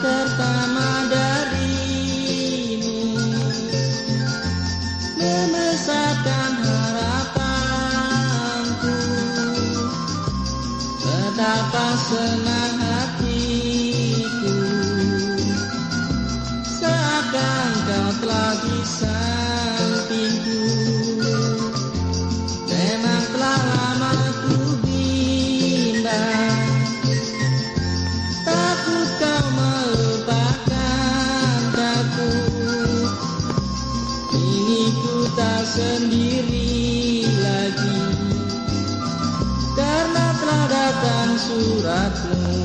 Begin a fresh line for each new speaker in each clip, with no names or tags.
pertama darimu. Membesarkan harapanku. Betapa senang hatiku. Seakan kau telah bisa sendiri lagi. Karena telah datang suratmu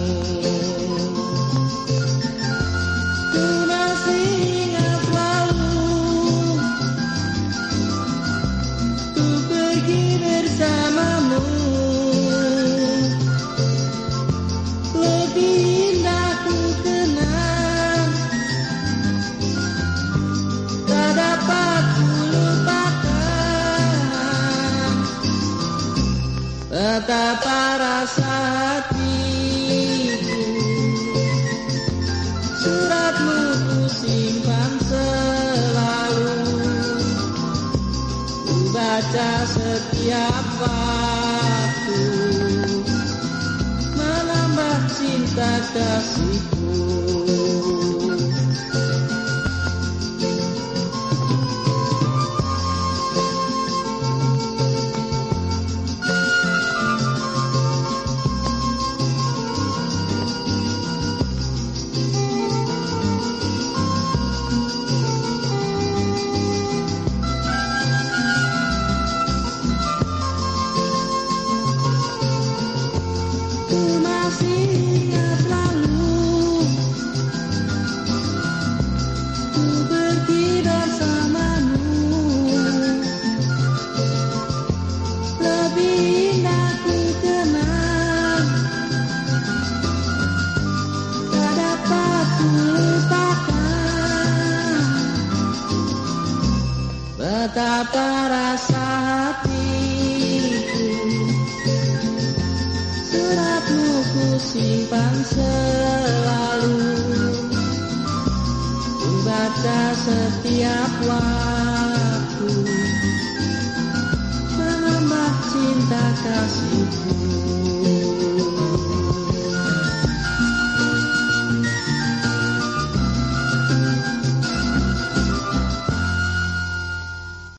Betapa rasa hatiku Suratmu ku simpan selalu. Ku baca setiap waktu Menambah cinta kasihku simpan selalu. Ku baca setiap waktu. Menambah cinta kasihku